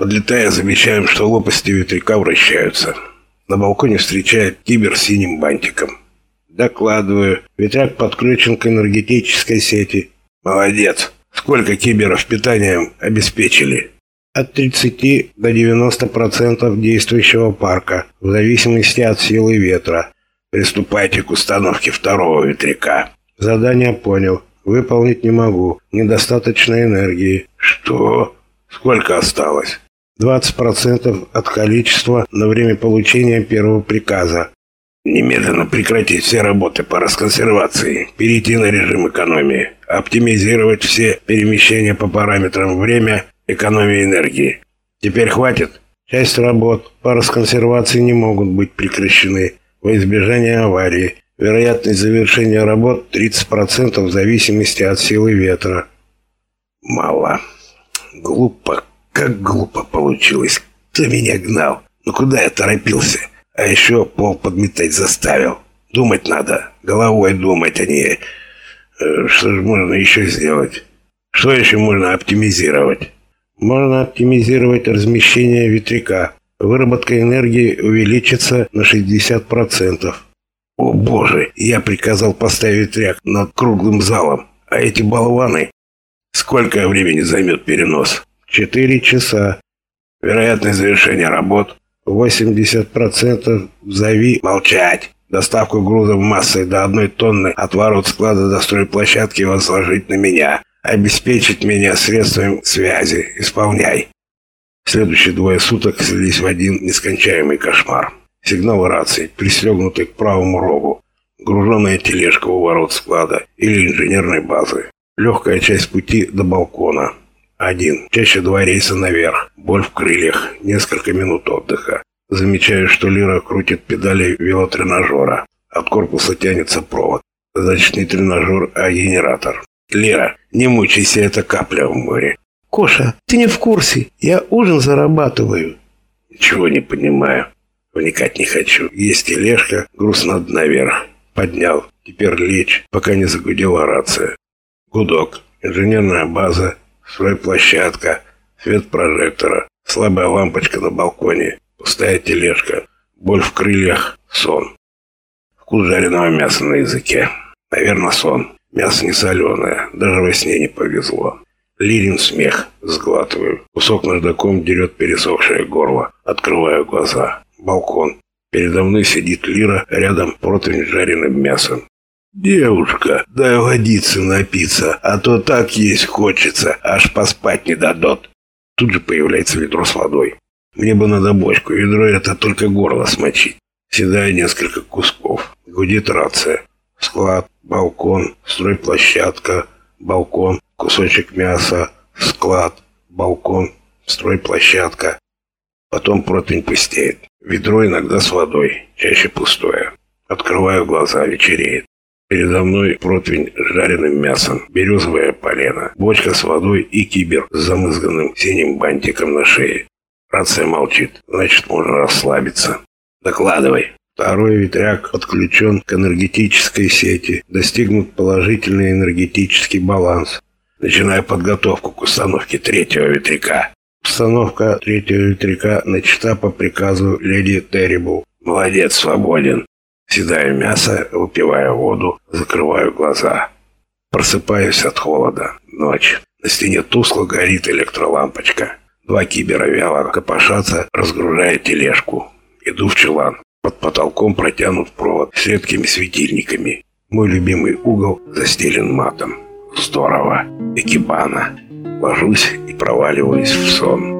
Подлетая, замечаем, что лопасти ветряка вращаются. На балконе встречает кибер синим бантиком. Докладываю. Ветряк подключен к энергетической сети. Молодец. Сколько киберов питанием обеспечили? От 30 до 90% действующего парка, в зависимости от силы ветра. Приступайте к установке второго ветряка. Задание понял. Выполнить не могу. Недостаточно энергии. Что? Сколько осталось? 20% от количества на время получения первого приказа. Немедленно прекратить все работы по расконсервации, перейти на режим экономии, оптимизировать все перемещения по параметрам время, экономии энергии. Теперь хватит. Часть работ по расконсервации не могут быть прекращены во избежание аварии. Вероятность завершения работ 30% в зависимости от силы ветра. Мало. Глупо. Как глупо получилось. Кто меня гнал? Ну куда я торопился? А еще пол подметать заставил. Думать надо. Головой думать, а не... Э, что же можно еще сделать? Что еще можно оптимизировать? Можно оптимизировать размещение ветряка. Выработка энергии увеличится на 60%. О боже, я приказал поставить ветряк над круглым залом. А эти болваны... Сколько времени займет перенос? Четыре часа. Вероятность завершения работ 80% зови молчать. Доставку грузов массой до одной тонны от ворот склада до стройплощадки возложить на меня. Обеспечить меня средствами связи. Исполняй. Следующие двое суток слились в один нескончаемый кошмар. Сигнал рации, пристегнутый к правому рогу. Груженная тележка у ворот склада или инженерной базы. Легкая часть пути до балкона. Один. Чаще два рейса наверх. Боль в крыльях. Несколько минут отдыха. Замечаю, что Лира крутит педали велотренажера. От корпуса тянется провод. Значит, не тренажер, а генератор. Лера, не мучайся, это капля в море. Коша, ты не в курсе. Я ужин зарабатываю. Ничего не понимаю. Вникать не хочу. Есть тележка, груз надо наверх. Поднял. Теперь лечь, пока не загудела рация. Гудок. Инженерная база. Стройплощадка. Свет прожектора. Слабая лампочка на балконе. Пустая тележка. Боль в крыльях. Сон. Вкус жареного мяса на языке. Наверное, сон. Мясо не соленое. Даже во сне не повезло. Лирин смех. Сглатываю. Кусок наждаком дерет пересохшее горло. Открываю глаза. Балкон. Передо мной сидит Лира, рядом противень с жареным мясом. «Девушка, дай водиться напиться, а то так есть хочется, аж поспать не дадут». Тут же появляется ведро с водой. Мне бы надо бочку, ведро это только горло смочить. Седая несколько кусков. Гудит рация. Склад, балкон, стройплощадка, балкон, кусочек мяса, склад, балкон, стройплощадка. Потом противень пустеет. Ведро иногда с водой, чаще пустое. Открываю глаза, вечереет. Передо мной противень с жареным мясом, березовая полена, бочка с водой и кибер с замызганным синим бантиком на шее. Рация молчит, значит, можно расслабиться. Докладывай. Второй ветряк подключен к энергетической сети. Достигнут положительный энергетический баланс. Начинаю подготовку к установке третьего ветряка. Установка третьего ветряка начата по приказу леди Террибл. Молодец, свободен. Съедаю мясо, выпиваю воду, закрываю глаза. Просыпаюсь от холода. Ночь. На стене тускло горит электролампочка. Два кибера вяло копошатся, разгружая тележку. Иду в чулан. Под потолком протянут провод с редкими светильниками. Мой любимый угол застелен матом. Здорово. Экибана. Ложусь и проваливаюсь в сон.